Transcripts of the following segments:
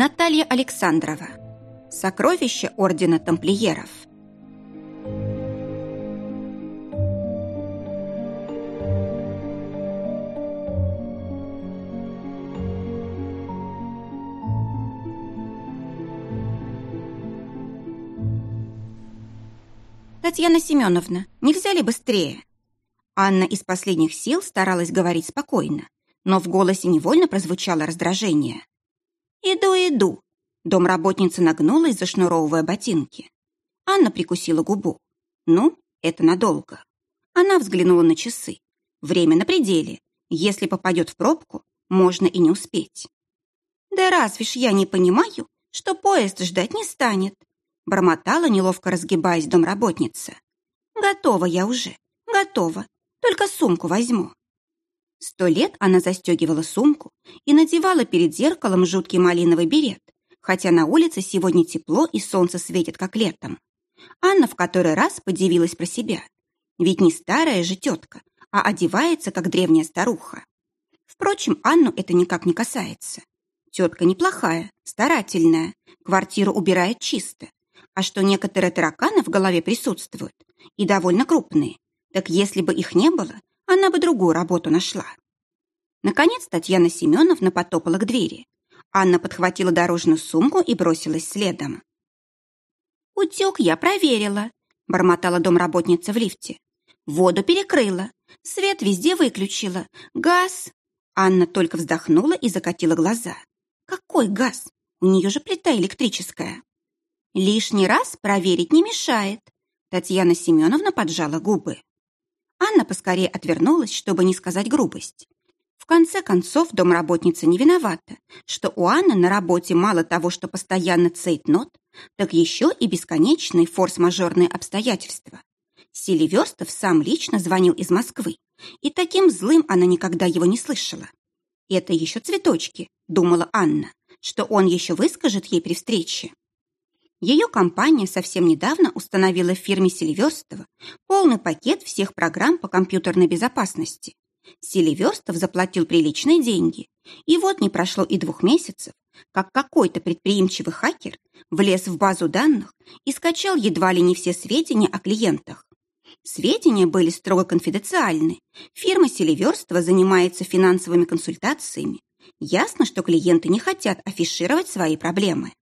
Наталья Александрова. Сокровище Ордена Тамплиеров. Татьяна Семеновна, нельзя ли быстрее? Анна из последних сил старалась говорить спокойно, но в голосе невольно прозвучало раздражение. «Иду, иду!» Домработница нагнулась, зашнуровывая ботинки. Анна прикусила губу. «Ну, это надолго». Она взглянула на часы. Время на пределе. Если попадет в пробку, можно и не успеть. «Да разве ж я не понимаю, что поезд ждать не станет?» Бормотала, неловко разгибаясь домработница. «Готова я уже, готова. Только сумку возьму». Сто лет она застегивала сумку и надевала перед зеркалом жуткий малиновый берет, хотя на улице сегодня тепло и солнце светит, как летом. Анна в который раз подивилась про себя. Ведь не старая же тетка, а одевается, как древняя старуха. Впрочем, Анну это никак не касается. Тетка неплохая, старательная, квартиру убирает чисто. А что некоторые тараканы в голове присутствуют, и довольно крупные, так если бы их не было, она бы другую работу нашла. Наконец Татьяна Семеновна потопала к двери. Анна подхватила дорожную сумку и бросилась следом. «Утек я проверила», — бормотала домработница в лифте. «Воду перекрыла, свет везде выключила, газ...» Анна только вздохнула и закатила глаза. «Какой газ? У нее же плита электрическая». «Лишний раз проверить не мешает», — Татьяна Семеновна поджала губы. Анна поскорее отвернулась, чтобы не сказать грубость. В конце концов, домработница не виновата, что у Анны на работе мало того, что постоянно цейтнот, так еще и бесконечные форс-мажорные обстоятельства. Селиверстов сам лично звонил из Москвы, и таким злым она никогда его не слышала. «Это еще цветочки», — думала Анна, что он еще выскажет ей при встрече. Ее компания совсем недавно установила в фирме Селиверстова полный пакет всех программ по компьютерной безопасности. Селиверстов заплатил приличные деньги, и вот не прошло и двух месяцев, как какой-то предприимчивый хакер влез в базу данных и скачал едва ли не все сведения о клиентах. Сведения были строго конфиденциальны. Фирма Селиверстова занимается финансовыми консультациями. Ясно, что клиенты не хотят афишировать свои проблемы.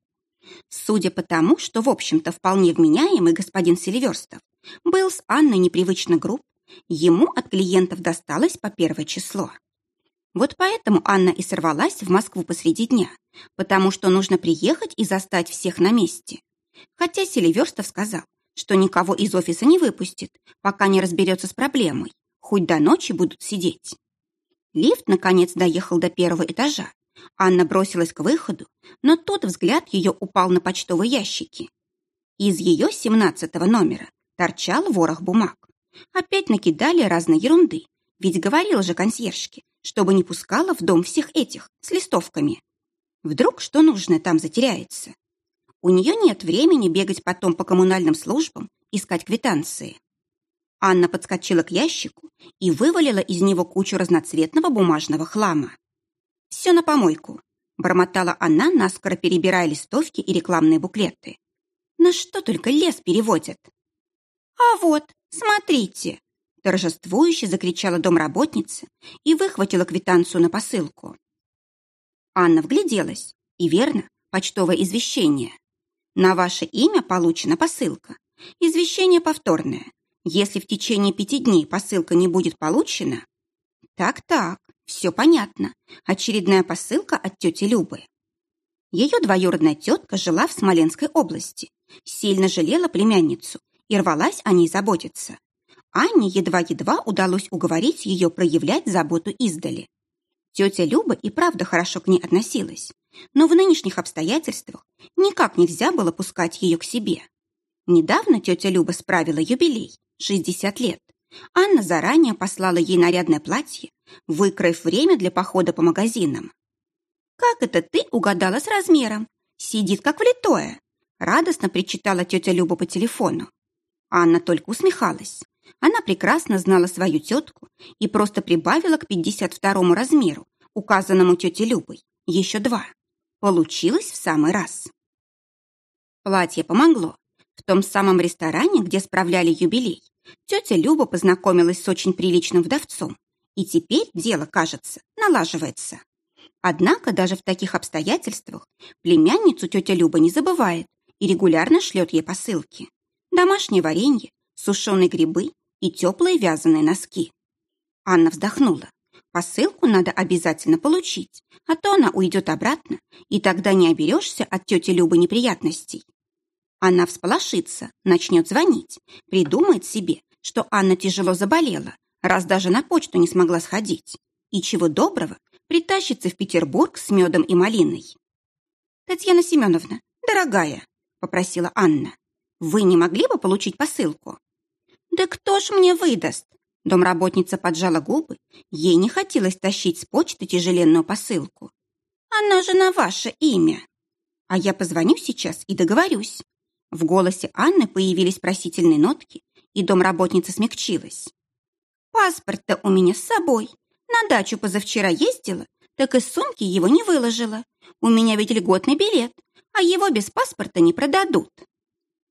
Судя по тому, что, в общем-то, вполне вменяемый господин Селиверстов был с Анной непривычно груб, ему от клиентов досталось по первое число. Вот поэтому Анна и сорвалась в Москву посреди дня, потому что нужно приехать и застать всех на месте. Хотя Селиверстов сказал, что никого из офиса не выпустит, пока не разберется с проблемой, хоть до ночи будут сидеть. Лифт, наконец, доехал до первого этажа, Анна бросилась к выходу, но тот взгляд ее упал на почтовые ящики. Из ее семнадцатого номера торчал ворох бумаг. Опять накидали разной ерунды, ведь говорила же консьержке, чтобы не пускала в дом всех этих с листовками. Вдруг что нужное там затеряется. У нее нет времени бегать потом по коммунальным службам, искать квитанции. Анна подскочила к ящику и вывалила из него кучу разноцветного бумажного хлама. «Все на помойку», — бормотала она, наскоро перебирая листовки и рекламные буклеты. «На что только лес переводят?» «А вот, смотрите!» торжествующе закричала домработница и выхватила квитанцию на посылку. Анна вгляделась, и верно, почтовое извещение. На ваше имя получена посылка. Извещение повторное. Если в течение пяти дней посылка не будет получена... Так-так, все понятно. Очередная посылка от тети Любы. Ее двоюродная тетка жила в Смоленской области, сильно жалела племянницу и рвалась о ней заботиться. Анне едва-едва удалось уговорить ее проявлять заботу издали. Тетя Люба и правда хорошо к ней относилась, но в нынешних обстоятельствах никак нельзя было пускать ее к себе. Недавно тетя Люба справила юбилей – 60 лет. Анна заранее послала ей нарядное платье, выкроив время для похода по магазинам. «Как это ты угадала с размером? Сидит как влитое!» Радостно причитала тетя Люба по телефону. Анна только усмехалась. Она прекрасно знала свою тетку и просто прибавила к 52-му размеру, указанному тете Любой, еще два. Получилось в самый раз. Платье помогло. В том самом ресторане, где справляли юбилей, тетя Люба познакомилась с очень приличным вдовцом, и теперь дело, кажется, налаживается. Однако даже в таких обстоятельствах племянницу тетя Люба не забывает и регулярно шлет ей посылки. Домашнее варенье, сушеные грибы и теплые вязаные носки. Анна вздохнула. Посылку надо обязательно получить, а то она уйдет обратно, и тогда не оберешься от тети Любы неприятностей. Она всполошится, начнет звонить, придумает себе, что Анна тяжело заболела, раз даже на почту не смогла сходить. И чего доброго, притащится в Петербург с медом и малиной. «Татьяна Семеновна, дорогая», — попросила Анна, «вы не могли бы получить посылку?» «Да кто ж мне выдаст?» Домработница поджала губы. Ей не хотелось тащить с почты тяжеленную посылку. «Она же на ваше имя!» «А я позвоню сейчас и договорюсь». В голосе Анны появились просительные нотки, и домработница смягчилась. «Паспорт-то у меня с собой. На дачу позавчера ездила, так из сумки его не выложила. У меня ведь льготный билет, а его без паспорта не продадут».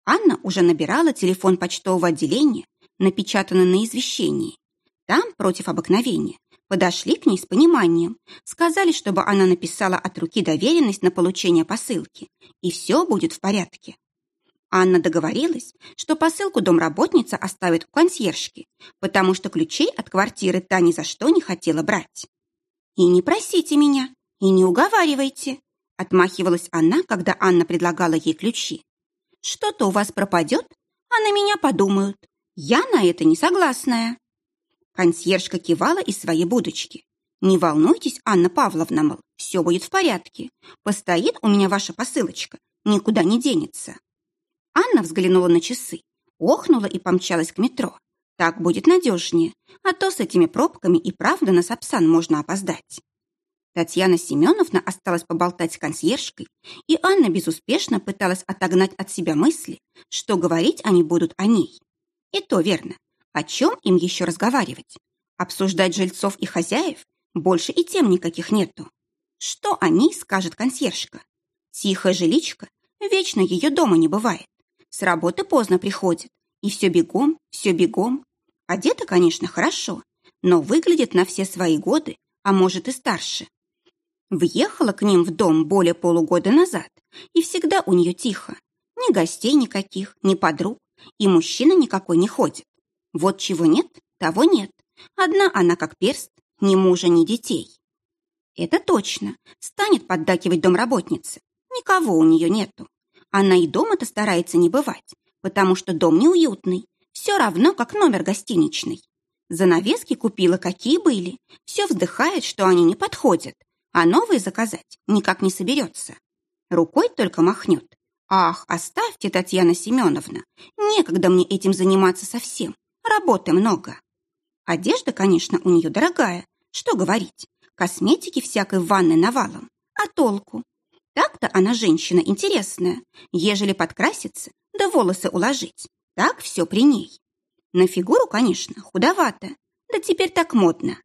Анна уже набирала телефон почтового отделения, напечатано на извещении. Там, против обыкновения, подошли к ней с пониманием, сказали, чтобы она написала от руки доверенность на получение посылки, и все будет в порядке. Анна договорилась, что посылку домработница оставит у консьержки, потому что ключей от квартиры та ни за что не хотела брать. «И не просите меня, и не уговаривайте», отмахивалась она, когда Анна предлагала ей ключи. «Что-то у вас пропадет, а на меня подумают, я на это не согласная. Консьержка кивала из своей будочки. Не волнуйтесь, Анна Павловна, мол, все будет в порядке. Постоит у меня ваша посылочка, никуда не денется. Анна взглянула на часы, охнула и помчалась к метро. Так будет надежнее, а то с этими пробками и правда на Сапсан можно опоздать. Татьяна Семеновна осталась поболтать с консьержкой, и Анна безуспешно пыталась отогнать от себя мысли, что говорить они будут о ней. И то верно. О чем им еще разговаривать? Обсуждать жильцов и хозяев? Больше и тем никаких нету. Что о ней скажет консьержка? Тихая жиличка, вечно ее дома не бывает. С работы поздно приходит. И все бегом, все бегом. Одета, конечно, хорошо, но выглядит на все свои годы, а может и старше. Въехала к ним в дом более полугода назад, и всегда у нее тихо. Ни гостей никаких, ни подруг, и мужчина никакой не ходит. Вот чего нет, того нет. Одна она как перст, ни мужа, ни детей. Это точно. Станет поддакивать домработнице. Никого у нее нету. Она и дома-то старается не бывать, потому что дом неуютный. Все равно, как номер гостиничный. Занавески купила, какие были. Все вздыхает, что они не подходят, а новые заказать никак не соберется. Рукой только махнет, «Ах, оставьте, Татьяна Семеновна, некогда мне этим заниматься совсем, работы много». Одежда, конечно, у нее дорогая, что говорить, косметики всякой в ванной навалом, а толку? Так-то она женщина интересная, ежели подкраситься, да волосы уложить, так все при ней. На фигуру, конечно, худовато, да теперь так модно.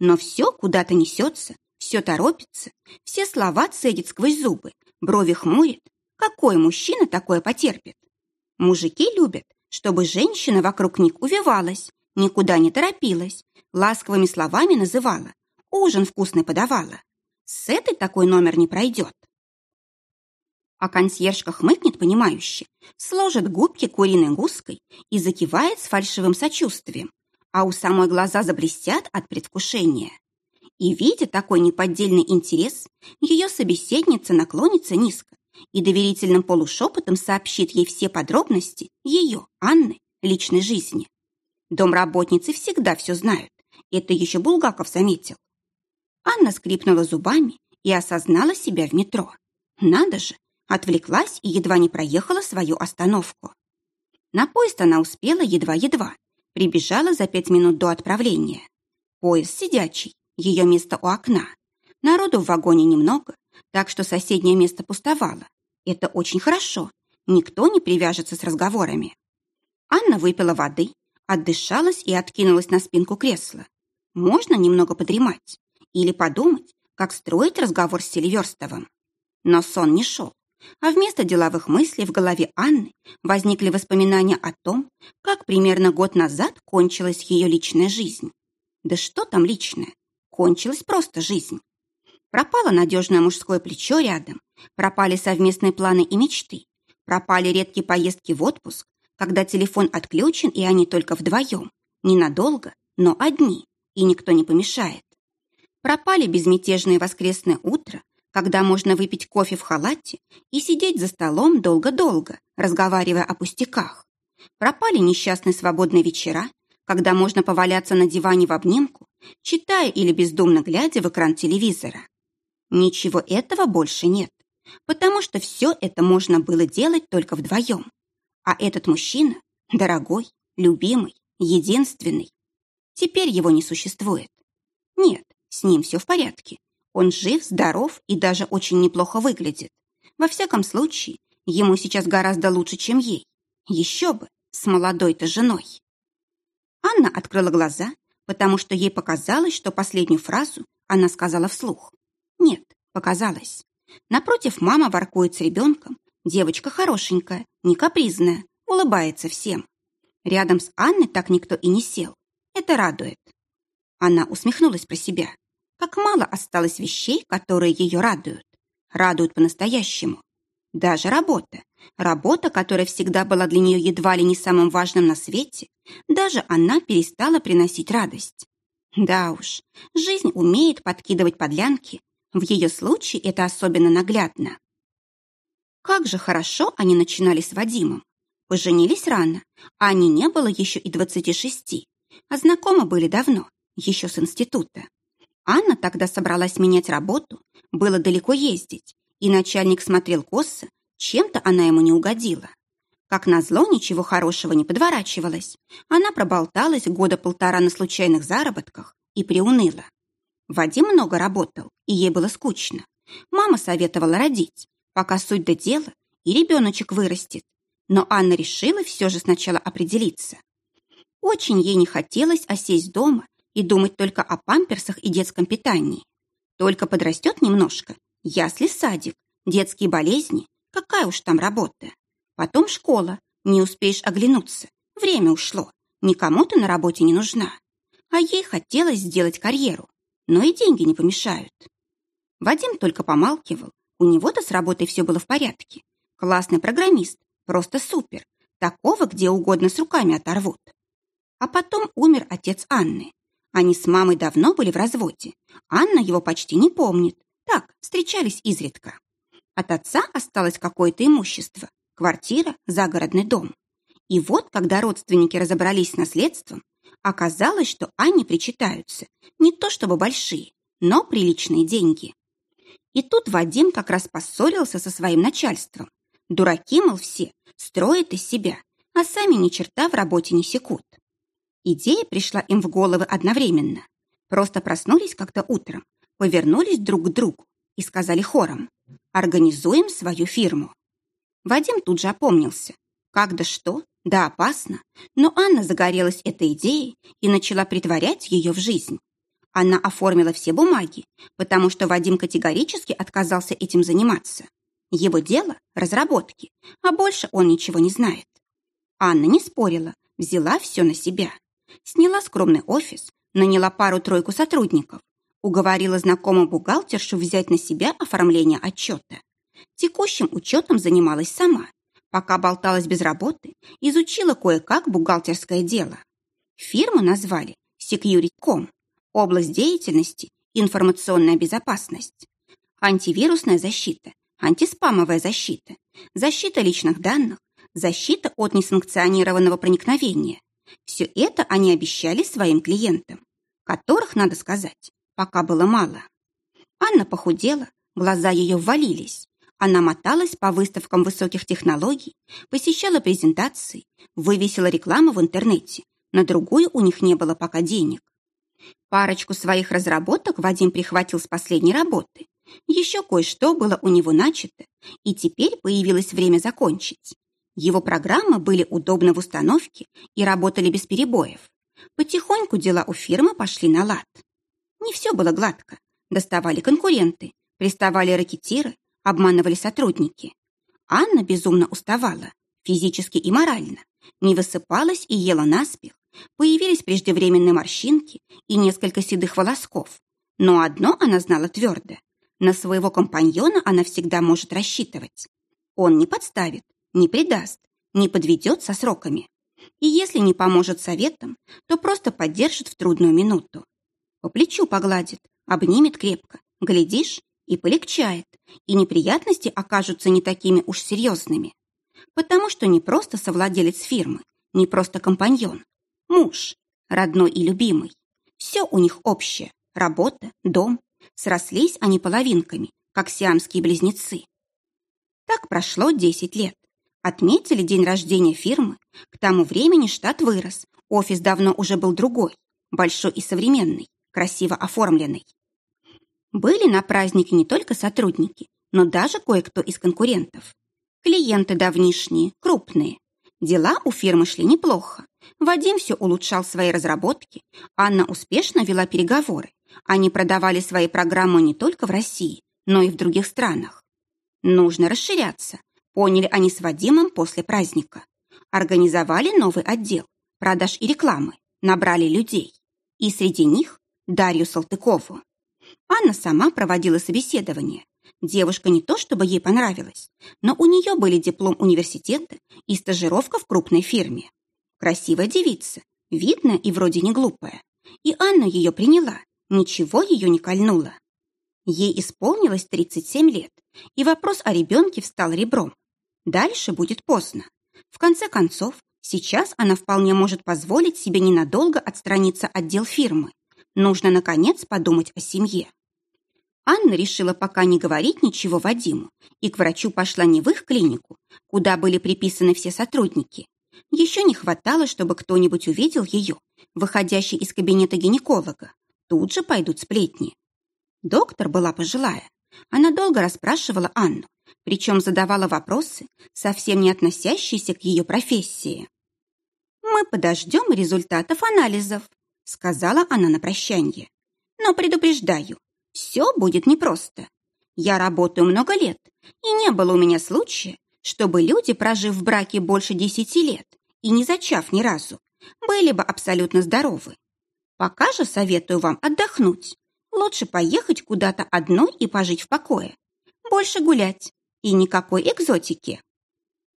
Но все куда-то несется, все торопится, все слова цедит сквозь зубы, брови хмурит, какой мужчина такое потерпит? Мужики любят, чтобы женщина вокруг них увивалась, никуда не торопилась, ласковыми словами называла, ужин вкусный подавала. С этой такой номер не пройдет. А консьержка хмыкнет понимающе, сложит губки куриной гуской и закивает с фальшивым сочувствием, а у самой глаза заблестят от предвкушения. И, видя такой неподдельный интерес, ее собеседница наклонится низко и доверительным полушепотом сообщит ей все подробности ее, Анны, личной жизни. Домработницы всегда все знают. Это еще Булгаков заметил. Анна скрипнула зубами и осознала себя в метро. Надо же, отвлеклась и едва не проехала свою остановку. На поезд она успела едва-едва, прибежала за пять минут до отправления. Поезд сидячий, ее место у окна. Народу в вагоне немного, так что соседнее место пустовало. Это очень хорошо. Никто не привяжется с разговорами. Анна выпила воды, отдышалась и откинулась на спинку кресла. Можно немного подремать или подумать, как строить разговор с Селиверстовым. Но сон не шел, а вместо деловых мыслей в голове Анны возникли воспоминания о том, как примерно год назад кончилась ее личная жизнь. Да что там личное? Кончилась просто жизнь. Пропало надежное мужское плечо рядом, пропали совместные планы и мечты, пропали редкие поездки в отпуск, когда телефон отключен и они только вдвоем, ненадолго, но одни, и никто не помешает. Пропали безмятежные воскресные утра, когда можно выпить кофе в халате и сидеть за столом долго-долго, разговаривая о пустяках. Пропали несчастные свободные вечера, когда можно поваляться на диване в обнимку, читая или бездумно глядя в экран телевизора. Ничего этого больше нет, потому что все это можно было делать только вдвоем. А этот мужчина, дорогой, любимый, единственный, теперь его не существует. Нет, с ним все в порядке. Он жив, здоров и даже очень неплохо выглядит. Во всяком случае, ему сейчас гораздо лучше, чем ей. Еще бы, с молодой-то женой. Анна открыла глаза, потому что ей показалось, что последнюю фразу она сказала вслух. Нет, показалось. Напротив, мама воркует с ребенком. Девочка хорошенькая, не капризная, улыбается всем. Рядом с Анной так никто и не сел. Это радует. Она усмехнулась про себя. Как мало осталось вещей, которые ее радуют. Радуют по-настоящему. Даже работа. Работа, которая всегда была для нее едва ли не самым важным на свете, даже она перестала приносить радость. Да уж, жизнь умеет подкидывать подлянки. В ее случае это особенно наглядно. Как же хорошо они начинали с Вадимом. Поженились рано, а они не было еще и 26, а знакомы были давно, еще с института. Анна тогда собралась менять работу, было далеко ездить, и начальник смотрел косо, чем-то она ему не угодила. Как назло, ничего хорошего не подворачивалось. Она проболталась года полтора на случайных заработках и приуныла. Вадим много работал, и ей было скучно. Мама советовала родить, пока суть до дела, и ребеночек вырастет. Но Анна решила все же сначала определиться. Очень ей не хотелось осесть дома и думать только о памперсах и детском питании. Только подрастет немножко, ясли садик, детские болезни, какая уж там работа. Потом школа, не успеешь оглянуться, время ушло, никому ты на работе не нужна. А ей хотелось сделать карьеру, но и деньги не помешают. Вадим только помалкивал, у него-то с работой все было в порядке. Классный программист, просто супер, такого где угодно с руками оторвут. А потом умер отец Анны. Они с мамой давно были в разводе. Анна его почти не помнит. Так, встречались изредка. От отца осталось какое-то имущество. Квартира, загородный дом. И вот, когда родственники разобрались с наследством, оказалось, что Анне причитаются не то чтобы большие, но приличные деньги. И тут Вадим как раз поссорился со своим начальством. Дураки, мол, все, строят из себя, а сами ни черта в работе не секут. Идея пришла им в головы одновременно. Просто проснулись как-то утром, повернулись друг к другу и сказали хором «Организуем свою фирму». Вадим тут же опомнился. Как да что, да опасно, но Анна загорелась этой идеей и начала притворять ее в жизнь. Она оформила все бумаги, потому что Вадим категорически отказался этим заниматься. Его дело – разработки, а больше он ничего не знает. Анна не спорила, взяла все на себя. Сняла скромный офис, наняла пару-тройку сотрудников, уговорила знакомую бухгалтершу взять на себя оформление отчета. Текущим учетом занималась сама. Пока болталась без работы, изучила кое-как бухгалтерское дело. Фирму назвали Security.com. Область деятельности – информационная безопасность. Антивирусная защита, антиспамовая защита, защита личных данных, защита от несанкционированного проникновения, все это они обещали своим клиентам, которых, надо сказать, пока было мало. Анна похудела, глаза ее ввалились. Она моталась по выставкам высоких технологий, посещала презентации, вывесила рекламу в интернете. На другую у них не было пока денег. Парочку своих разработок Вадим прихватил с последней работы. Еще кое-что было у него начато, и теперь появилось время закончить. Его программы были удобны в установке и работали без перебоев. Потихоньку дела у фирмы пошли на лад. Не все было гладко. Доставали конкуренты, приставали ракетиры, обманывали сотрудники. Анна безумно уставала, физически и морально, не высыпалась и ела наспех, появились преждевременные морщинки и несколько седых волосков. Но одно она знала твердо. На своего компаньона она всегда может рассчитывать. Он не подставит, не предаст, не подведет со сроками. И если не поможет советом, то просто поддержит в трудную минуту. По плечу погладит, обнимет крепко, глядишь, и полегчает, и неприятности окажутся не такими уж серьезными. Потому что не просто совладелец фирмы, не просто компаньон, муж, родной и любимый. Все у них общее – работа, дом. Срослись они половинками, как сиамские близнецы. Так прошло 10 лет. Отметили день рождения фирмы. К тому времени штат вырос. Офис давно уже был другой. Большой и современный, красиво оформленный. Были на празднике не только сотрудники, но даже кое-кто из конкурентов. Клиенты давнишние, крупные. Дела у фирмы шли неплохо. Вадим все улучшал свои разработки. Анна успешно вела переговоры. Они продавали свои программы не только в России, но и в других странах. Нужно расширяться, Поняли они с Вадимом после праздника. Организовали новый отдел продаж и рекламы, набрали людей. И среди них Дарью Салтыкову. Анна сама проводила собеседование. Девушка не то чтобы ей понравилась, но у нее были диплом университета и стажировка в крупной фирме. Красивая девица, видная и вроде не глупая. И Анна ее приняла, ничего ее не кольнуло. Ей исполнилось 37 лет, и вопрос о ребенке встал ребром. Дальше будет поздно. В конце концов, сейчас она вполне может позволить себе ненадолго отстраниться от дел фирмы. Нужно, наконец, подумать о семье. Анна решила пока не говорить ничего Вадиму и к врачу пошла не в их клинику, куда были приписаны все сотрудники. Еще не хватало, чтобы кто-нибудь увидел ее, выходящей из кабинета гинеколога. Тут же пойдут сплетни. Доктор была пожилая. Она долго расспрашивала Анну, причем задавала вопросы, совсем не относящиеся к ее профессии. «Мы подождем результатов анализов», — сказала она на прощанье. «Но предупреждаю, все будет непросто. Я работаю много лет, и не было у меня случая, чтобы люди, прожив в браке больше десяти лет и не зачав ни разу, были бы абсолютно здоровы. Пока же советую вам отдохнуть. Лучше поехать куда-то одной и пожить в покое. Больше гулять, и никакой экзотики.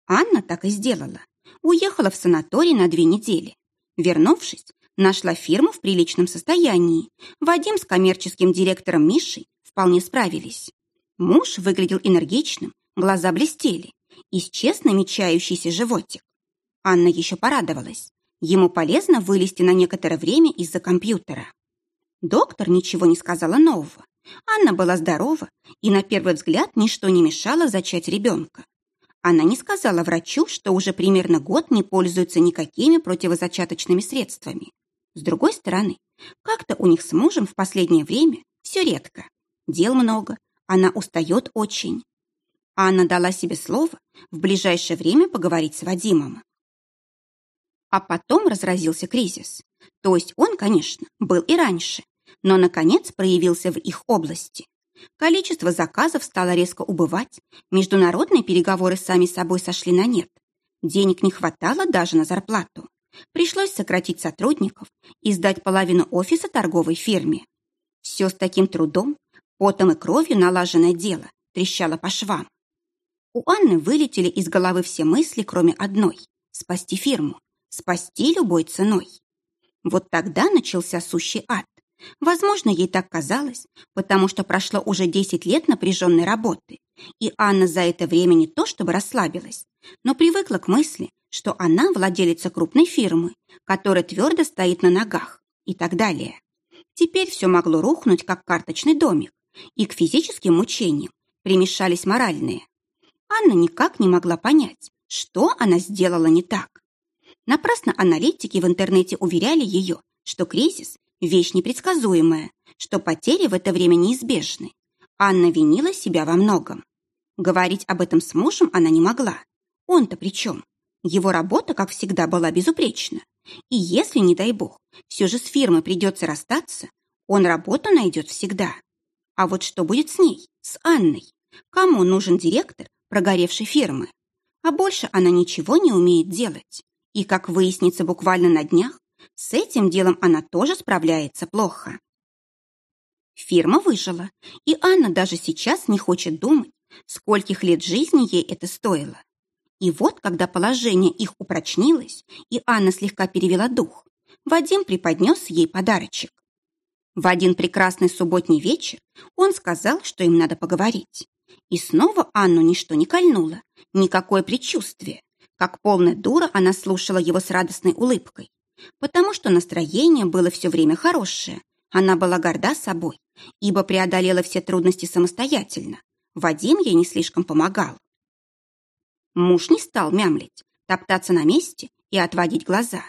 Анна так и сделала. Уехала в санаторий на две недели. Вернувшись, нашла фирму в приличном состоянии. Вадим с коммерческим директором Мишей вполне справились. Муж выглядел энергичным, глаза блестели, исчез намечающийся животик. Анна еще порадовалась. Ему полезно вылезти на некоторое время из-за компьютера. Доктор ничего не сказала нового. Анна была здорова, и на первый взгляд ничто не мешало зачать ребенка. Она не сказала врачу, что уже примерно год не пользуется никакими противозачаточными средствами. С другой стороны, как-то у них с мужем в последнее время все редко. Дел много, она устает очень. Анна дала себе слово в ближайшее время поговорить с Вадимом. А потом разразился кризис. То есть он, конечно, был и раньше, но, наконец, проявился в их области. Количество заказов стало резко убывать, международные переговоры сами собой сошли на нет. Денег не хватало даже на зарплату. Пришлось сократить сотрудников и сдать половину офиса торговой фирме. Все с таким трудом, потом и кровью налаженное дело трещало по швам. У Анны вылетели из головы все мысли, кроме одной – спасти фирму, спасти любой ценой. Вот тогда начался сущий ад. Возможно, ей так казалось, потому что прошло уже 10 лет напряженной работы, и Анна за это время не то чтобы расслабилась, но привыкла к мысли, что она владелица крупной фирмы, которая твердо стоит на ногах и так далее. Теперь все могло рухнуть, как карточный домик, и к физическим мучениям примешались моральные. Анна никак не могла понять, что она сделала не так. Напрасно аналитики в интернете уверяли ее, что кризис Вещь непредсказуемая, что потери в это время неизбежны. Анна винила себя во многом. Говорить об этом с мужем она не могла. Он-то при чем? Его работа, как всегда, была безупречна. И если, не дай бог, все же с фирмой придется расстаться, он работу найдет всегда. А вот что будет с ней, с Анной? кому нужен директор прогоревшей фирмы. А больше она ничего не умеет делать. И, как выяснится буквально на днях, с этим делом она тоже справляется плохо. Фирма выжила, и Анна даже сейчас не хочет думать, скольких лет жизни ей это стоило. И вот, когда положение их упрочнилось, и Анна слегка перевела дух, Вадим преподнес ей подарочек. В один прекрасный субботний вечер он сказал, что им надо поговорить. И снова Анну ничто не кольнуло, никакое предчувствие. Как полная дура она слушала его с радостной улыбкой, потому что настроение было все время хорошее. Она была горда собой, ибо преодолела все трудности самостоятельно. Вадим ей не слишком помогал. Муж не стал мямлить, топтаться на месте и отводить глаза.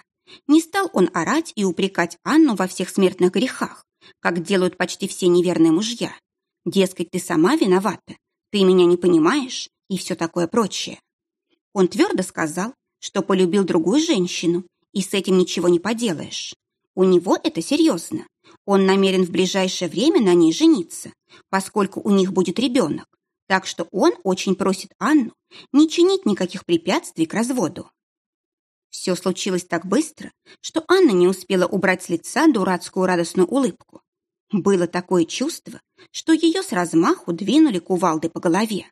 Не стал он орать и упрекать Анну во всех смертных грехах, как делают почти все неверные мужья. Дескать, ты сама виновата, ты меня не понимаешь и все такое прочее. Он твердо сказал, что полюбил другую женщину, и с этим ничего не поделаешь. У него это серьезно. Он намерен в ближайшее время на ней жениться, поскольку у них будет ребенок, так что он очень просит Анну не чинить никаких препятствий к разводу. Все случилось так быстро, что Анна не успела убрать с лица дурацкую радостную улыбку. Было такое чувство, что ее с размаху двинули кувалдой по голове.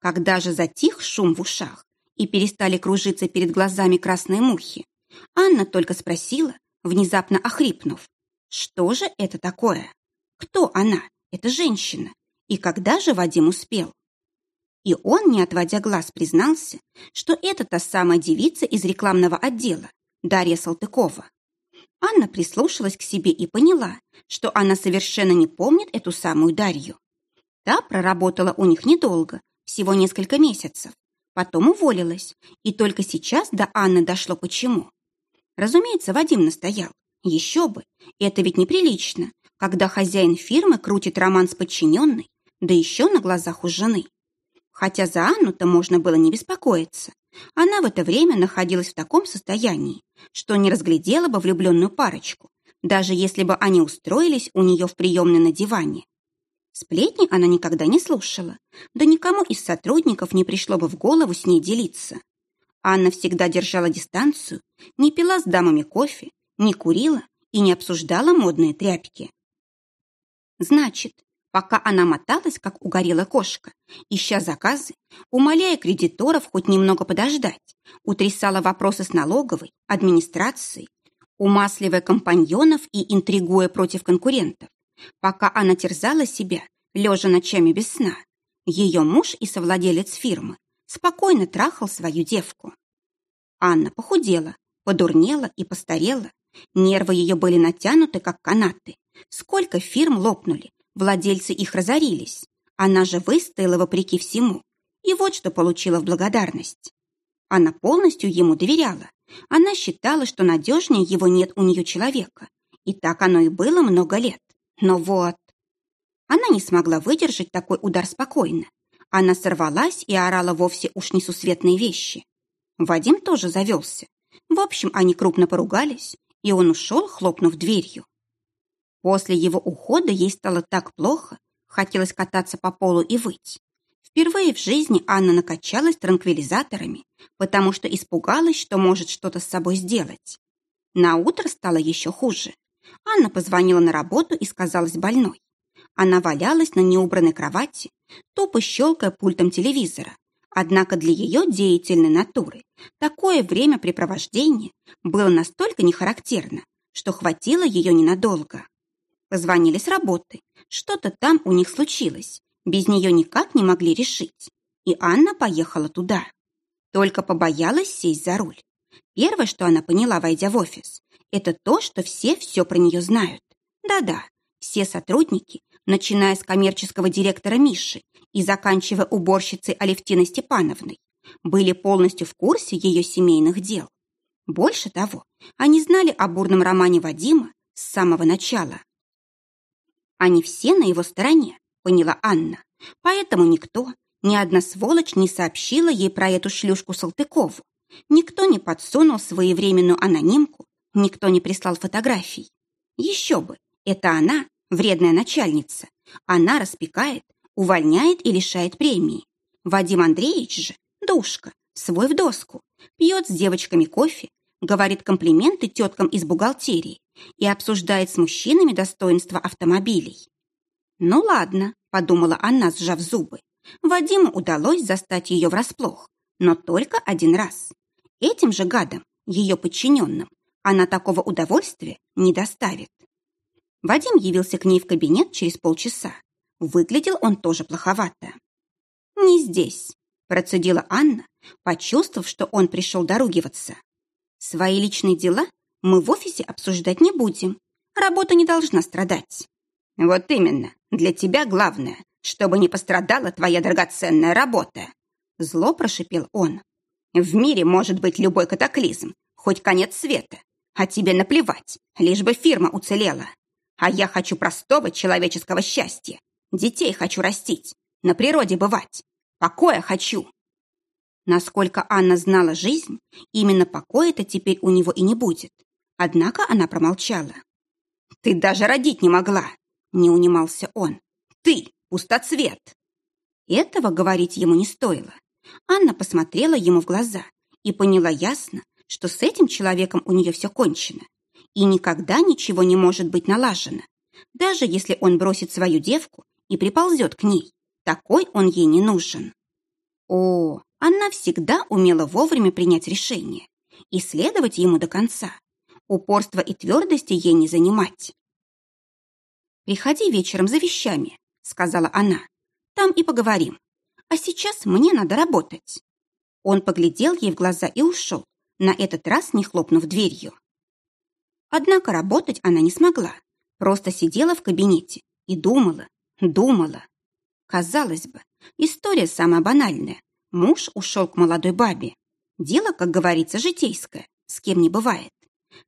Когда же затих шум в ушах и перестали кружиться перед глазами красные мухи, Анна только спросила, внезапно охрипнув, что же это такое? Кто она, эта женщина? И когда же Вадим успел? И он, не отводя глаз, признался, что это та самая девица из рекламного отдела, Дарья Салтыкова. Анна прислушалась к себе и поняла, что она совершенно не помнит эту самую Дарью. Та проработала у них недолго, всего несколько месяцев. Потом уволилась, и только сейчас до Анны дошло почему. Разумеется, Вадим настоял. Еще бы, это ведь неприлично, когда хозяин фирмы крутит роман с подчиненной, да еще на глазах у жены. Хотя за Анну-то можно было не беспокоиться. Она в это время находилась в таком состоянии, что не разглядела бы влюбленную парочку, даже если бы они устроились у нее в приемной на диване. Сплетни она никогда не слушала, да никому из сотрудников не пришло бы в голову с ней делиться. Анна всегда держала дистанцию, не пила с дамами кофе, не курила и не обсуждала модные тряпки. Значит, пока она моталась, как угорела кошка, ища заказы, умоляя кредиторов хоть немного подождать, утрясала вопросы с налоговой, администрацией, умасливая компаньонов и интригуя против конкурентов, пока она терзала себя, лежа ночами без сна, ее муж и совладелец фирмы спокойно трахал свою девку. Анна похудела, подурнела и постарела, нервы ее были натянуты, как канаты. Сколько фирм лопнули, Владельцы их разорились. Она же выстояла вопреки всему. И вот что получила в благодарность. Она полностью ему доверяла. Она считала, что надежнее его нет у нее человека. И так оно и было много лет. Но вот... Она не смогла выдержать такой удар спокойно. Она сорвалась и орала вовсе уж несусветные вещи. Вадим тоже завелся. В общем, они крупно поругались, и он ушел, хлопнув дверью. После его ухода ей стало так плохо, хотелось кататься по полу и выть. Впервые в жизни Анна накачалась транквилизаторами, потому что испугалась, что может что-то с собой сделать. На утро стало еще хуже. Анна позвонила на работу и сказалась больной. Она валялась на неубранной кровати, тупо щелкая пультом телевизора. Однако для ее деятельной натуры такое времяпрепровождение было настолько нехарактерно, что хватило ее ненадолго. Позвонили с работы. Что-то там у них случилось. Без нее никак не могли решить. И Анна поехала туда. Только побоялась сесть за руль. Первое, что она поняла, войдя в офис, это то, что все все про нее знают. Да-да, все сотрудники, начиная с коммерческого директора Миши и заканчивая уборщицей Алевтиной Степановной, были полностью в курсе ее семейных дел. Больше того, они знали о бурном романе Вадима с самого начала. Они все на его стороне, поняла Анна. Поэтому никто, ни одна сволочь не сообщила ей про эту шлюшку Салтыкову. Никто не подсунул своевременную анонимку, никто не прислал фотографий. Еще бы, это она, вредная начальница. Она распекает, увольняет и лишает премии. Вадим Андреевич же, душка, свой в доску, пьет с девочками кофе, говорит комплименты теткам из бухгалтерии и обсуждает с мужчинами достоинства автомобилей. «Ну ладно», — подумала она, сжав зубы. Вадиму удалось застать ее врасплох, но только один раз. Этим же гадом, ее подчиненным, она такого удовольствия не доставит. Вадим явился к ней в кабинет через полчаса. Выглядел он тоже плоховато. «Не здесь», – процедила Анна, почувствовав, что он пришел доругиваться. «Свои личные дела мы в офисе обсуждать не будем. Работа не должна страдать». «Вот именно. Для тебя главное, чтобы не пострадала твоя драгоценная работа». Зло прошипел он. «В мире может быть любой катаклизм, хоть конец света. А тебе наплевать, лишь бы фирма уцелела. А я хочу простого человеческого счастья. Детей хочу растить, на природе бывать. Покоя хочу. Насколько Анна знала жизнь, именно покоя-то теперь у него и не будет. Однако она промолчала. «Ты даже родить не могла!» — не унимался он. «Ты пустоцвет!» Этого говорить ему не стоило. Анна посмотрела ему в глаза и поняла ясно, что с этим человеком у нее все кончено. И никогда ничего не может быть налажено. Даже если он бросит свою девку и приползет к ней, такой он ей не нужен. О, она всегда умела вовремя принять решение и следовать ему до конца. Упорство и твердости ей не занимать. «Приходи вечером за вещами», — сказала она. «Там и поговорим. А сейчас мне надо работать». Он поглядел ей в глаза и ушел, на этот раз не хлопнув дверью. Однако работать она не смогла, просто сидела в кабинете и думала, думала. Казалось бы, история самая банальная. Муж ушел к молодой бабе. Дело, как говорится, житейское, с кем не бывает.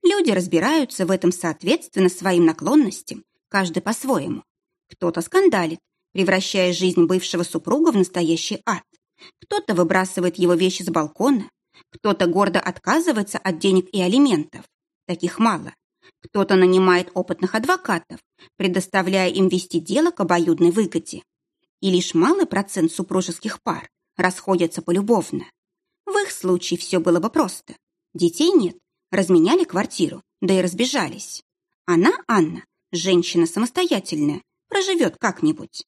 Люди разбираются в этом соответственно своим наклонностям, каждый по-своему. Кто-то скандалит, превращая жизнь бывшего супруга в настоящий ад. Кто-то выбрасывает его вещи с балкона, кто-то гордо отказывается от денег и алиментов. Таких мало. Кто-то нанимает опытных адвокатов, предоставляя им вести дело к обоюдной выгоде. И лишь малый процент супружеских пар расходятся полюбовно. В их случае все было бы просто. Детей нет, разменяли квартиру, да и разбежались. Она, Анна, женщина самостоятельная, проживет как-нибудь.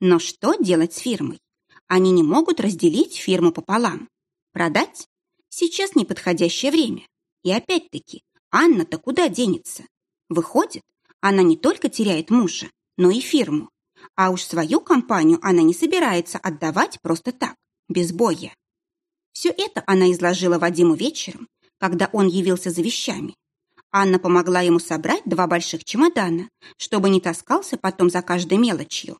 Но что делать с фирмой? Они не могут разделить фирму пополам. Продать? Сейчас неподходящее время. И опять-таки, Анна-то куда денется? Выходит, она не только теряет мужа, но и фирму. А уж свою компанию она не собирается отдавать просто так, без боя. Все это она изложила Вадиму вечером, когда он явился за вещами. Анна помогла ему собрать два больших чемодана, чтобы не таскался потом за каждой мелочью.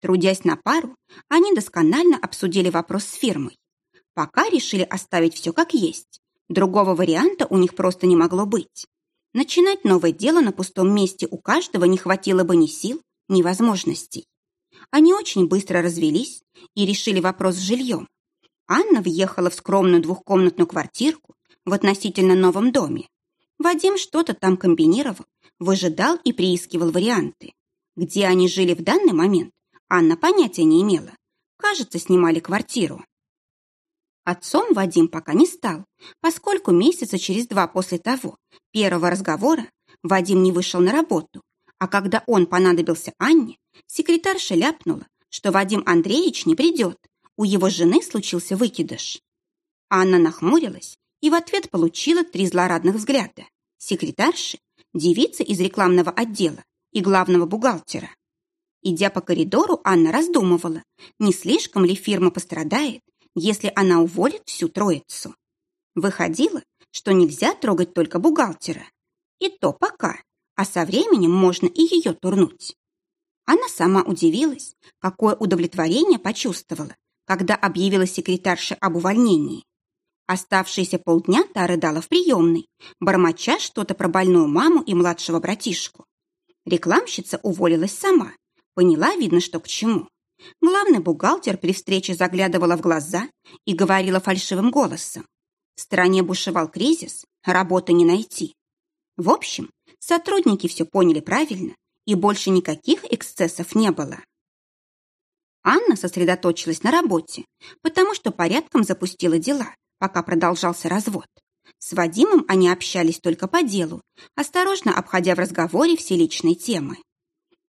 Трудясь на пару, они досконально обсудили вопрос с фирмой. Пока решили оставить все как есть. Другого варианта у них просто не могло быть. Начинать новое дело на пустом месте у каждого не хватило бы ни сил, ни возможностей. Они очень быстро развелись и решили вопрос с жильем. Анна въехала в скромную двухкомнатную квартирку в относительно новом доме. Вадим что-то там комбинировал, выжидал и приискивал варианты. Где они жили в данный момент, Анна понятия не имела. Кажется, снимали квартиру. Отцом Вадим пока не стал, поскольку месяца через два после того первого разговора Вадим не вышел на работу, а когда он понадобился Анне, секретарша ляпнула, что Вадим Андреевич не придет, у его жены случился выкидыш. Анна нахмурилась и в ответ получила три злорадных взгляда. Секретарши, девица из рекламного отдела и главного бухгалтера. Идя по коридору, Анна раздумывала, не слишком ли фирма пострадает, если она уволит всю троицу. Выходило, что нельзя трогать только бухгалтера. И то пока, а со временем можно и ее турнуть. Она сама удивилась, какое удовлетворение почувствовала, когда объявила секретарше об увольнении. Оставшиеся полдня та рыдала в приемной, бормоча что-то про больную маму и младшего братишку. Рекламщица уволилась сама, поняла, видно, что к чему. Главный бухгалтер при встрече заглядывала в глаза и говорила фальшивым голосом. В стране бушевал кризис, работы не найти. В общем, сотрудники все поняли правильно, и больше никаких эксцессов не было. Анна сосредоточилась на работе, потому что порядком запустила дела, пока продолжался развод. С Вадимом они общались только по делу, осторожно обходя в разговоре все личные темы.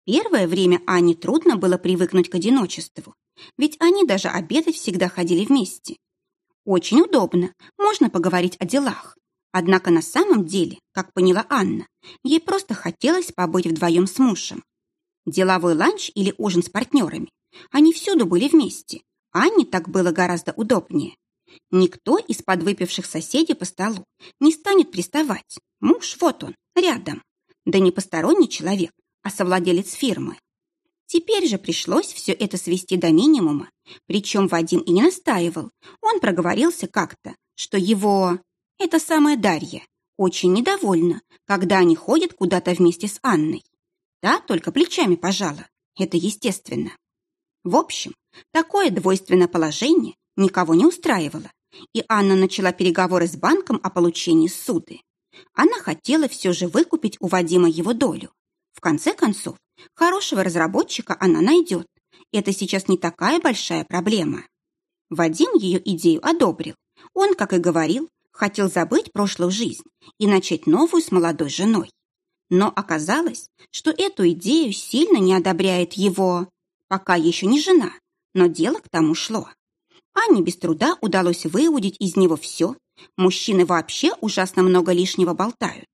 Первое время Ане трудно было привыкнуть к одиночеству, ведь они даже обедать всегда ходили вместе. Очень удобно, можно поговорить о делах. Однако на самом деле, как поняла Анна, ей просто хотелось побыть вдвоем с мужем. Деловой ланч или ужин с партнерами. Они всюду были вместе. Анне так было гораздо удобнее. Никто из подвыпивших соседей по столу не станет приставать. Муж вот он, рядом. Да не посторонний человек, а совладелец фирмы. Теперь же пришлось все это свести до минимума, причем Вадим и не настаивал. Он проговорился как-то, что его... Это самая Дарья. Очень недовольна, когда они ходят куда-то вместе с Анной. Та только плечами пожала. Это естественно. В общем, такое двойственное положение никого не устраивало, и Анна начала переговоры с банком о получении суды. Она хотела все же выкупить у Вадима его долю. В конце концов, хорошего разработчика она найдет. Это сейчас не такая большая проблема. Вадим ее идею одобрил. Он, как и говорил, хотел забыть прошлую жизнь и начать новую с молодой женой. Но оказалось, что эту идею сильно не одобряет его, пока еще не жена, но дело к тому шло. Анне без труда удалось выудить из него все. Мужчины вообще ужасно много лишнего болтают.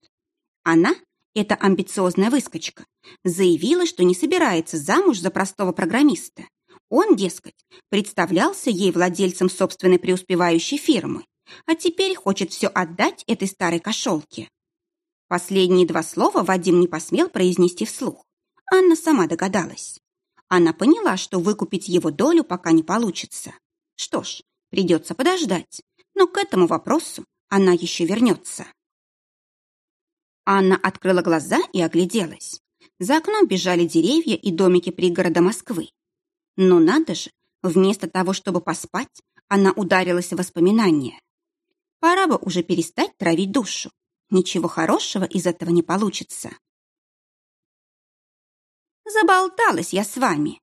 Она эта амбициозная выскочка заявила, что не собирается замуж за простого программиста. Он, дескать, представлялся ей владельцем собственной преуспевающей фирмы, а теперь хочет все отдать этой старой кошелке. Последние два слова Вадим не посмел произнести вслух. Анна сама догадалась. Она поняла, что выкупить его долю пока не получится. Что ж, придется подождать, но к этому вопросу она еще вернется. Анна открыла глаза и огляделась. За окном бежали деревья и домики пригорода Москвы. Но надо же, вместо того, чтобы поспать, она ударилась в воспоминания. Пора бы уже перестать травить душу. Ничего хорошего из этого не получится. Заболталась я с вами.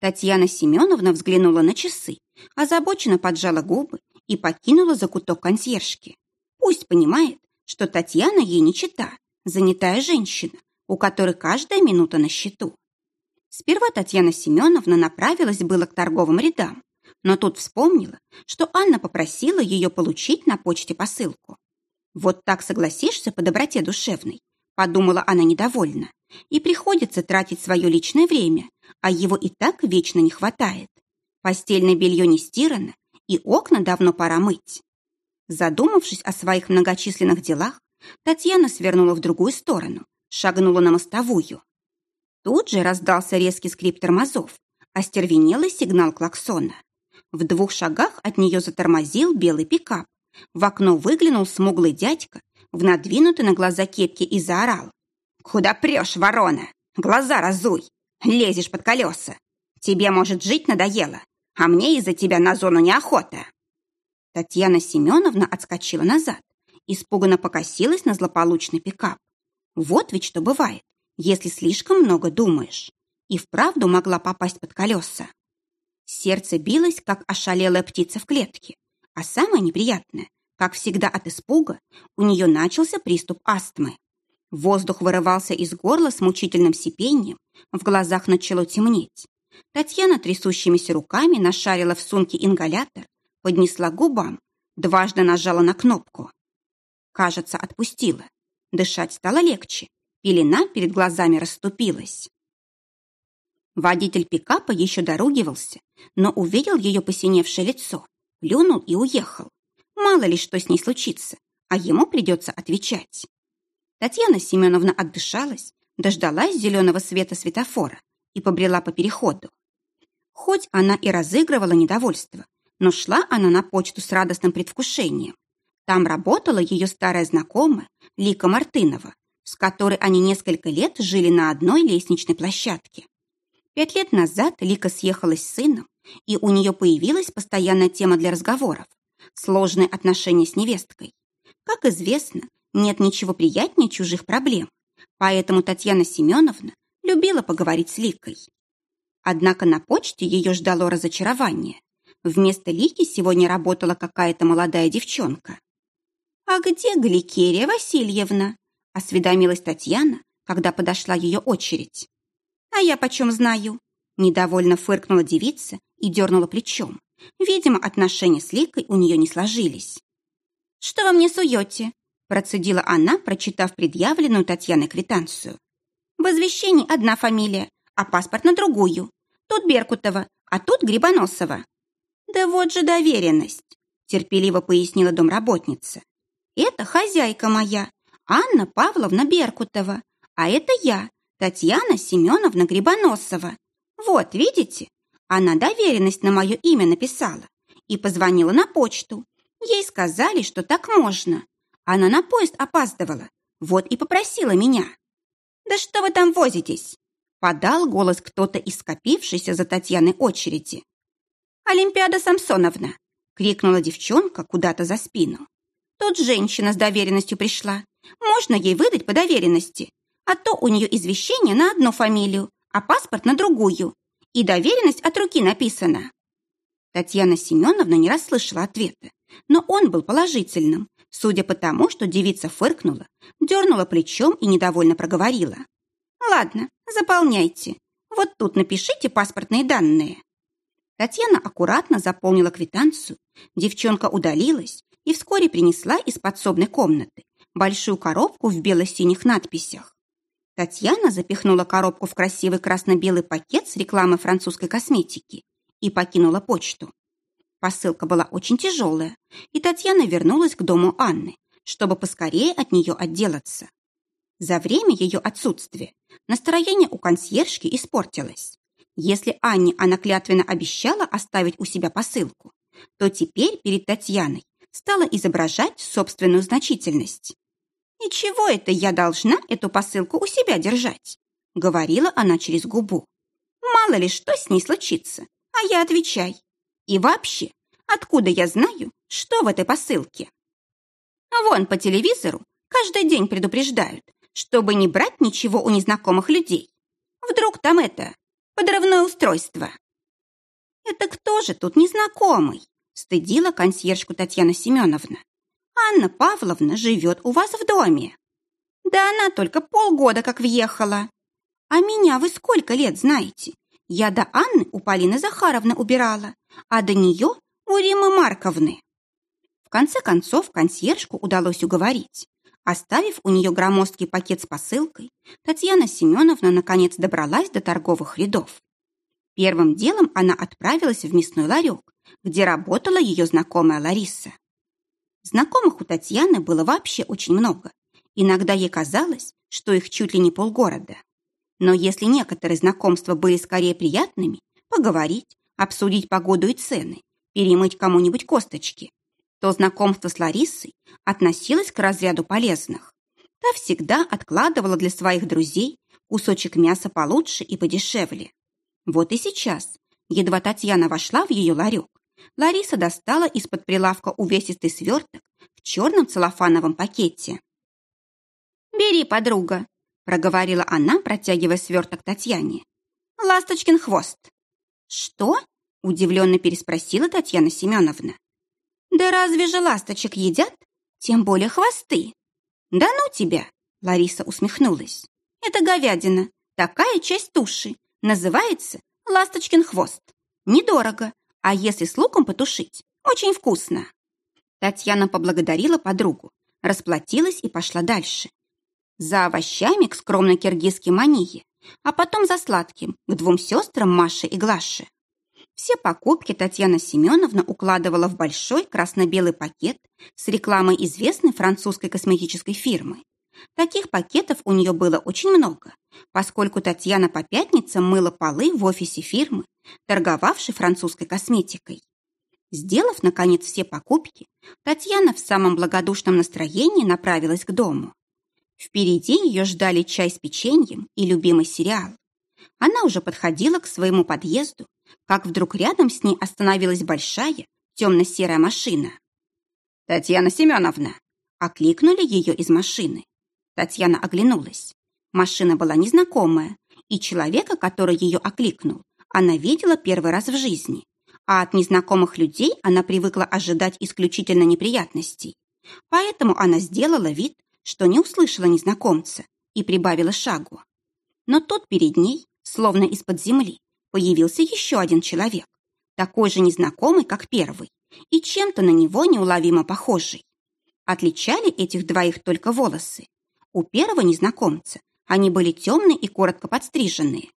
Татьяна Семеновна взглянула на часы, озабоченно поджала губы и покинула закуток консьержки. Пусть понимает, что Татьяна ей не чита, занятая женщина, у которой каждая минута на счету. Сперва Татьяна Семеновна направилась было к торговым рядам, но тут вспомнила, что Анна попросила ее получить на почте посылку. Вот так согласишься по доброте душевной, подумала она недовольно, и приходится тратить свое личное время, а его и так вечно не хватает. Постельное белье не стирано, и окна давно пора мыть. Задумавшись о своих многочисленных делах, Татьяна свернула в другую сторону, шагнула на мостовую. Тут же раздался резкий скрип тормозов, остервенелый сигнал клаксона. В двух шагах от нее затормозил белый пикап. В окно выглянул смуглый дядька в надвинутой на глаза кепке и заорал. «Куда прешь, ворона? Глаза разуй! Лезешь под колеса! Тебе, может, жить надоело, а мне из-за тебя на зону неохота!» Татьяна Семеновна отскочила назад, испуганно покосилась на злополучный пикап. Вот ведь что бывает, если слишком много думаешь. И вправду могла попасть под колеса. Сердце билось, как ошалелая птица в клетке. А самое неприятное, как всегда от испуга, у нее начался приступ астмы. Воздух вырывался из горла с мучительным сипением, в глазах начало темнеть. Татьяна трясущимися руками нашарила в сумке ингалятор поднесла губам, дважды нажала на кнопку. Кажется, отпустила. Дышать стало легче. Пелена перед глазами расступилась. Водитель пикапа еще доругивался, но увидел ее посиневшее лицо, плюнул и уехал. Мало ли что с ней случится, а ему придется отвечать. Татьяна Семеновна отдышалась, дождалась зеленого света светофора и побрела по переходу. Хоть она и разыгрывала недовольство, но шла она на почту с радостным предвкушением. Там работала ее старая знакомая Лика Мартынова, с которой они несколько лет жили на одной лестничной площадке. Пять лет назад Лика съехалась с сыном, и у нее появилась постоянная тема для разговоров – сложные отношения с невесткой. Как известно, нет ничего приятнее чужих проблем, поэтому Татьяна Семеновна любила поговорить с Ликой. Однако на почте ее ждало разочарование. Вместо Лики сегодня работала какая-то молодая девчонка. «А где Гликерия Васильевна?» – осведомилась Татьяна, когда подошла ее очередь. «А я почем знаю?» – недовольно фыркнула девица и дернула плечом. Видимо, отношения с Ликой у нее не сложились. «Что вы мне суете?» – процедила она, прочитав предъявленную Татьяной квитанцию. «В извещении одна фамилия, а паспорт на другую. Тут Беркутова, а тут Грибоносова». «Да вот же доверенность», – терпеливо пояснила домработница. «Это хозяйка моя, Анна Павловна Беркутова, а это я, Татьяна Семеновна Грибоносова. Вот, видите, она доверенность на мое имя написала и позвонила на почту. Ей сказали, что так можно. Она на поезд опаздывала, вот и попросила меня. «Да что вы там возитесь?» Подал голос кто-то из скопившейся за Татьяной очереди. «Олимпиада Самсоновна!» — крикнула девчонка куда-то за спину. «Тут женщина с доверенностью пришла. Можно ей выдать по доверенности, а то у нее извещение на одну фамилию, а паспорт на другую. И доверенность от руки написана». Татьяна Семеновна не расслышала ответа, но он был положительным, судя по тому, что девица фыркнула, дернула плечом и недовольно проговорила. «Ладно, заполняйте. Вот тут напишите паспортные данные». Татьяна аккуратно заполнила квитанцию, девчонка удалилась и вскоре принесла из подсобной комнаты большую коробку в бело-синих надписях. Татьяна запихнула коробку в красивый красно-белый пакет с рекламой французской косметики и покинула почту. Посылка была очень тяжелая, и Татьяна вернулась к дому Анны, чтобы поскорее от нее отделаться. За время ее отсутствия настроение у консьержки испортилось. Если Анне она клятвенно обещала оставить у себя посылку, то теперь перед Татьяной стала изображать собственную значительность. «И чего это я должна эту посылку у себя держать?» — говорила она через губу. «Мало ли что с ней случится, а я отвечай. И вообще, откуда я знаю, что в этой посылке?» Вон по телевизору каждый день предупреждают, чтобы не брать ничего у незнакомых людей. Вдруг там это, подрывное устройство. «Это кто же тут незнакомый?» стыдила консьержку Татьяна Семеновна. «Анна Павловна живет у вас в доме». «Да она только полгода как въехала». «А меня вы сколько лет знаете? Я до Анны у Полины Захаровны убирала, а до нее у Римы Марковны». В конце концов консьержку удалось уговорить. Оставив у нее громоздкий пакет с посылкой, Татьяна Семеновна наконец добралась до торговых рядов. Первым делом она отправилась в мясной ларек, где работала ее знакомая Лариса. Знакомых у Татьяны было вообще очень много. Иногда ей казалось, что их чуть ли не полгорода. Но если некоторые знакомства были скорее приятными, поговорить, обсудить погоду и цены, перемыть кому-нибудь косточки, то знакомство с Ларисой относилось к разряду полезных. Та всегда откладывала для своих друзей кусочек мяса получше и подешевле. Вот и сейчас, едва Татьяна вошла в ее ларек, Лариса достала из-под прилавка увесистый сверток в черном целлофановом пакете. «Бери, подруга», — проговорила она, протягивая сверток Татьяне. «Ласточкин хвост». «Что?» — удивленно переспросила Татьяна Семеновна. Да разве же ласточек едят? Тем более хвосты. Да ну тебя, Лариса усмехнулась. Это говядина, такая часть туши. Называется ласточкин хвост. Недорого, а если с луком потушить, очень вкусно. Татьяна поблагодарила подругу, расплатилась и пошла дальше. За овощами к скромной киргизской мании, а потом за сладким к двум сестрам Маше и Глаше. Все покупки Татьяна Семеновна укладывала в большой красно-белый пакет с рекламой известной французской косметической фирмы. Таких пакетов у нее было очень много, поскольку Татьяна по пятницам мыла полы в офисе фирмы, торговавшей французской косметикой. Сделав, наконец, все покупки, Татьяна в самом благодушном настроении направилась к дому. Впереди ее ждали чай с печеньем и любимый сериал. Она уже подходила к своему подъезду, как вдруг рядом с ней остановилась большая темно-серая машина. «Татьяна Семеновна!» Окликнули ее из машины. Татьяна оглянулась. Машина была незнакомая, и человека, который ее окликнул, она видела первый раз в жизни, а от незнакомых людей она привыкла ожидать исключительно неприятностей. Поэтому она сделала вид, что не услышала незнакомца и прибавила шагу. Но тут перед ней, словно из-под земли, появился еще один человек, такой же незнакомый, как первый, и чем-то на него неуловимо похожий. Отличали этих двоих только волосы. У первого незнакомца они были темные и коротко подстриженные,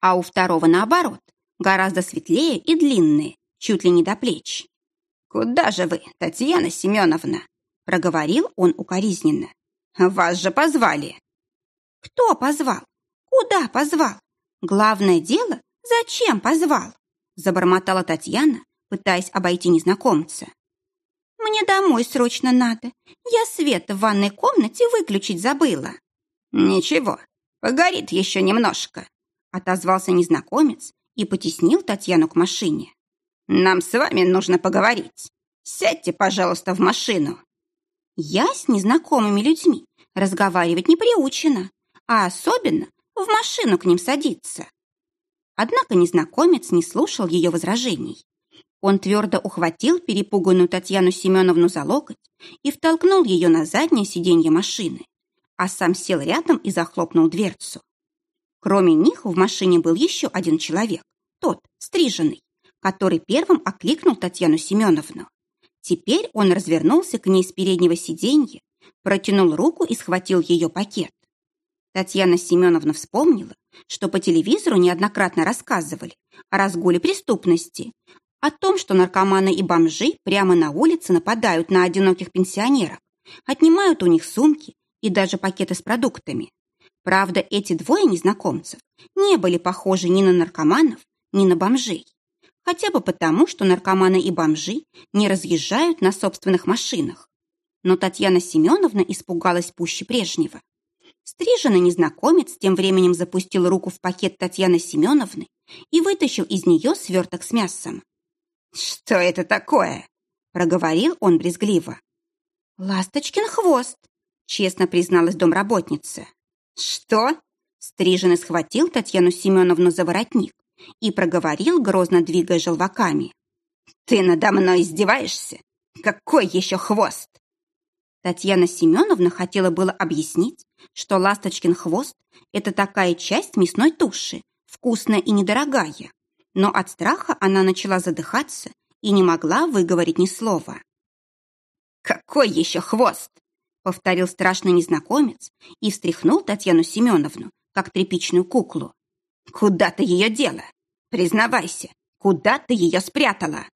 а у второго, наоборот, гораздо светлее и длинные, чуть ли не до плеч. «Куда же вы, Татьяна Семеновна?» — проговорил он укоризненно. «Вас же позвали!» «Кто позвал? Куда позвал? Главное дело, зачем позвал?» — забормотала Татьяна, пытаясь обойти незнакомца. «Мне домой срочно надо. Я свет в ванной комнате выключить забыла». «Ничего, погорит еще немножко», — отозвался незнакомец и потеснил Татьяну к машине. «Нам с вами нужно поговорить. Сядьте, пожалуйста, в машину». «Я с незнакомыми людьми разговаривать не приучена, а особенно в машину к ним садиться». Однако незнакомец не слушал ее возражений. Он твердо ухватил перепуганную Татьяну Семеновну за локоть и втолкнул ее на заднее сиденье машины, а сам сел рядом и захлопнул дверцу. Кроме них в машине был еще один человек, тот, стриженный, который первым окликнул Татьяну Семеновну. Теперь он развернулся к ней с переднего сиденья, протянул руку и схватил ее пакет. Татьяна Семеновна вспомнила, что по телевизору неоднократно рассказывали о разгуле преступности, о том, что наркоманы и бомжи прямо на улице нападают на одиноких пенсионеров, отнимают у них сумки и даже пакеты с продуктами. Правда, эти двое незнакомцев не были похожи ни на наркоманов, ни на бомжей. Хотя бы потому, что наркоманы и бомжи не разъезжают на собственных машинах. Но Татьяна Семеновна испугалась пуще прежнего. Стриженный незнакомец тем временем запустил руку в пакет Татьяны Семеновны и вытащил из нее сверток с мясом. «Что это такое?» — проговорил он брезгливо. «Ласточкин хвост», — честно призналась домработница. «Что?» — стриженный схватил Татьяну Семеновну за воротник и проговорил, грозно двигая желваками. «Ты надо мной издеваешься? Какой еще хвост?» Татьяна Семеновна хотела было объяснить, что ласточкин хвост – это такая часть мясной туши, вкусная и недорогая, но от страха она начала задыхаться и не могла выговорить ни слова. «Какой еще хвост?» — повторил страшный незнакомец и встряхнул Татьяну Семеновну, как тряпичную куклу. «Куда ты ее дела? Признавайся, куда ты ее спрятала?»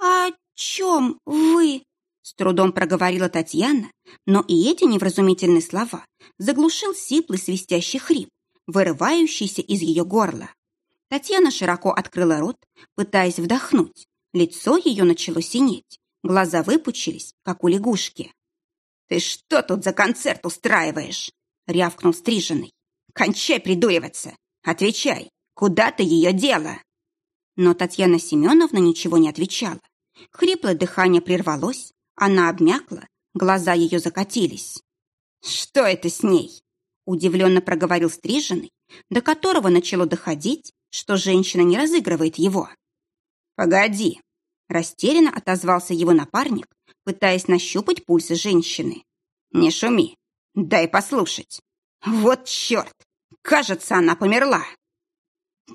«О чем вы?» — с трудом проговорила Татьяна, но и эти невразумительные слова заглушил сиплый свистящий хрип, вырывающийся из ее горла. Татьяна широко открыла рот, пытаясь вдохнуть. Лицо ее начало синеть, глаза выпучились, как у лягушки. «Ты что тут за концерт устраиваешь?» — рявкнул стриженный. «Кончай придуриваться! Отвечай, куда ты ее дела?» Но Татьяна Семеновна ничего не отвечала. Хриплое дыхание прервалось, она обмякла, глаза ее закатились. «Что это с ней?» — удивленно проговорил стриженный, до которого начало доходить, что женщина не разыгрывает его. «Погоди!» – растерянно отозвался его напарник, пытаясь нащупать пульсы женщины. «Не шуми! Дай послушать! Вот черт! Кажется, она померла!»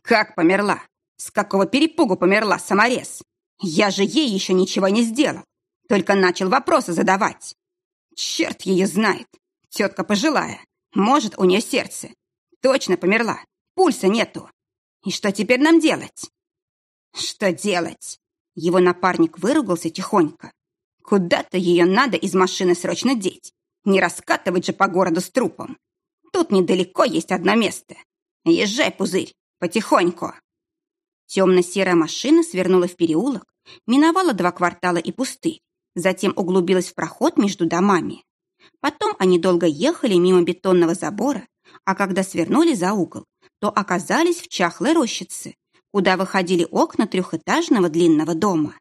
«Как померла? С какого перепугу померла саморез? Я же ей еще ничего не сделал, только начал вопросы задавать. Черт ее знает! Тетка пожилая, может, у нее сердце. Точно померла, пульса нету. И что теперь нам делать? Что делать? Его напарник выругался тихонько. Куда-то ее надо из машины срочно деть. Не раскатывать же по городу с трупом. Тут недалеко есть одно место. Езжай, пузырь, потихоньку. Темно-серая машина свернула в переулок, миновала два квартала и пустырь, затем углубилась в проход между домами. Потом они долго ехали мимо бетонного забора, а когда свернули за угол, то оказались в чахлой рощице, куда выходили окна трехэтажного длинного дома.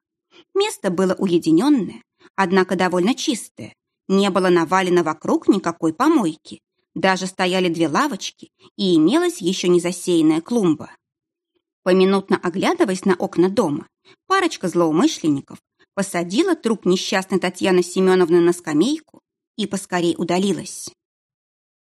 Место было уединенное, однако довольно чистое. Не было навалено вокруг никакой помойки. Даже стояли две лавочки и имелась еще не засеянная клумба. Поминутно оглядываясь на окна дома, парочка злоумышленников посадила труп несчастной Татьяны Семеновны на скамейку и поскорей удалилась.